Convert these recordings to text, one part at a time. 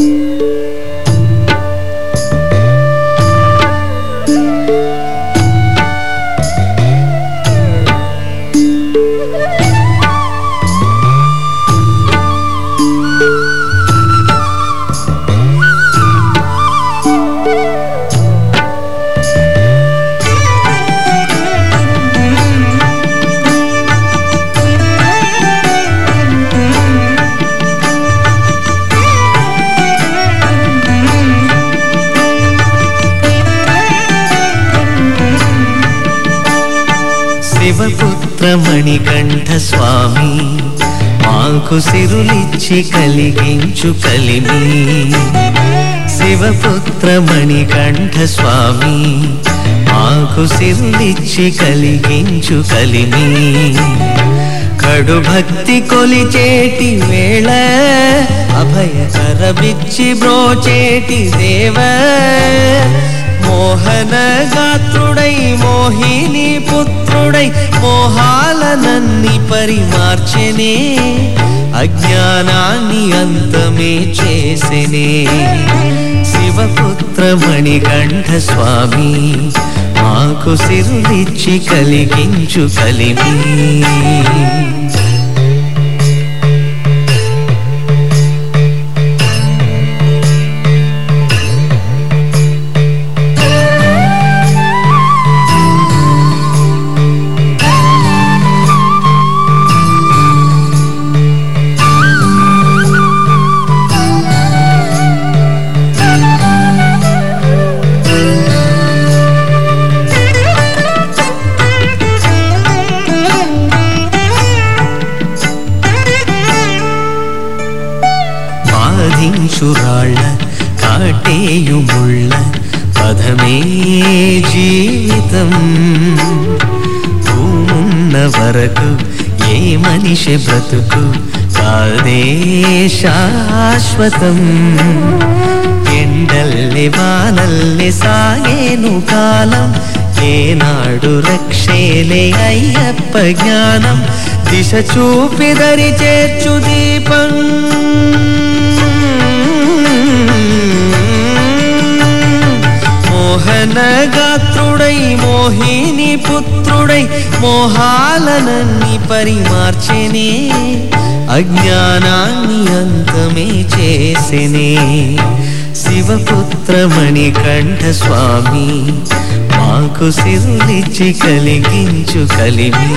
Podcast. Shivaputra Manikanta స్వామి మాకు సిరులిచ్చి కలిగించు కలిమి. శివపుత్ర మణికంఠ స్వామి మాకు సిరులిచ్చి కలిగించు కలిమి. కడు భక్తి కొలిచేటి వేళ అభయ అభయకరమిచ్చి బ్రోచేటి దేవ. మోహన గాత్రుడై మోహిని పుత్రుడై మోహాలనన్ని పరిమార్చెనే అజ్ఞానాన్ని అంతమే చేసెనే. శివపుత్ర మణికంఠ స్వామి మాకు సిరులిచ్చి కలిగించు కలిమి. బాధించురాళ్ళ కాటేయుముళ్ళ పదమే జీవితం. భూమున్న వరకు ఏ మనిషి బ్రతుకు? కాదే శాశ్వతం. ఎండల్లి వానల్లి సాగేను కాలం. ఏనాడు రక్షేలే అయ్యప్ప జ్ఞానం. దిశ చూపిదరి చేర్చు దీపం. మోహన మోహిని పుత్రుడై మోహాలనన్ని పరిమార్చెనే అజ్ఞానాన్ని అంతమే చేసెనే. శివపుత్రమణి కంఠ స్వామి మాకు సిరులిచ్చి కలిగించు కలిమి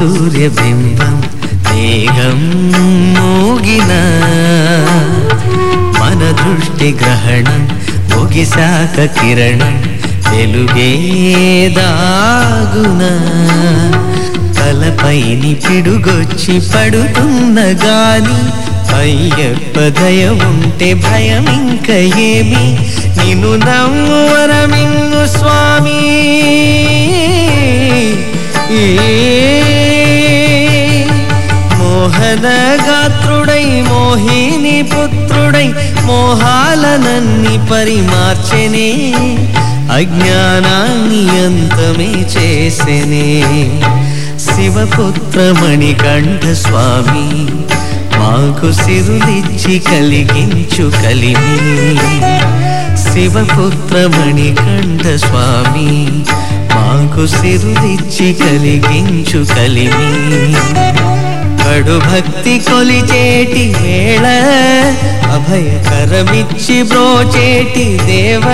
సూర్యబింబం మేఘం మోగిన మన దృష్టి గ్రహణం ముగిశాక కిరణం తెలుగేదాగున తలపైని పిడుగొచ్చి పడుతున్న గాలి అయ్యప్ప దయ ఉంటే భయం ఇంక ఏమి? నిన్ను నవ్వరమిన్ను స్వామి. మోహన గాత్రుడై మోహిని పుత్రుడై మోహాలనన్ని పరిమార్చెనే అజ్ఞానాన్ని అంతమే చేసెనే. శివపుత్ర మణికంఠ స్వామి మాకు సిరులిచ్చి కలిగించు కలిమి. శివపుత్ర మణికంఠ స్వామి మాకు సిరులిచ్చి కలిగించు కలిమి. కడు భక్తి కొలిచేటి వేళ అభయకరమిచ్చి బ్రోచేటి దేవ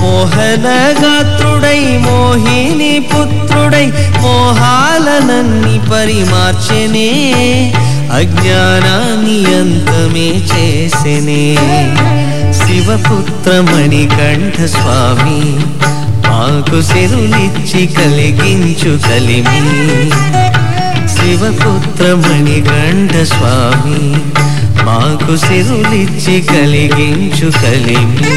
మోహన గాత్రుడై మోహిని పుత్రుడై మోహాలనన్ని పరిమార్చెనే అజ్ఞానాన్ని అంతమే చేసెనే శివపుత్ర మణికంఠ స్వామి మాకు సిరులిచ్చి కలిగించు కలిమి శివపుత్ర మణిగండ స్వామి మాకు సిరులిచ్చి కలిగించు కలిమి.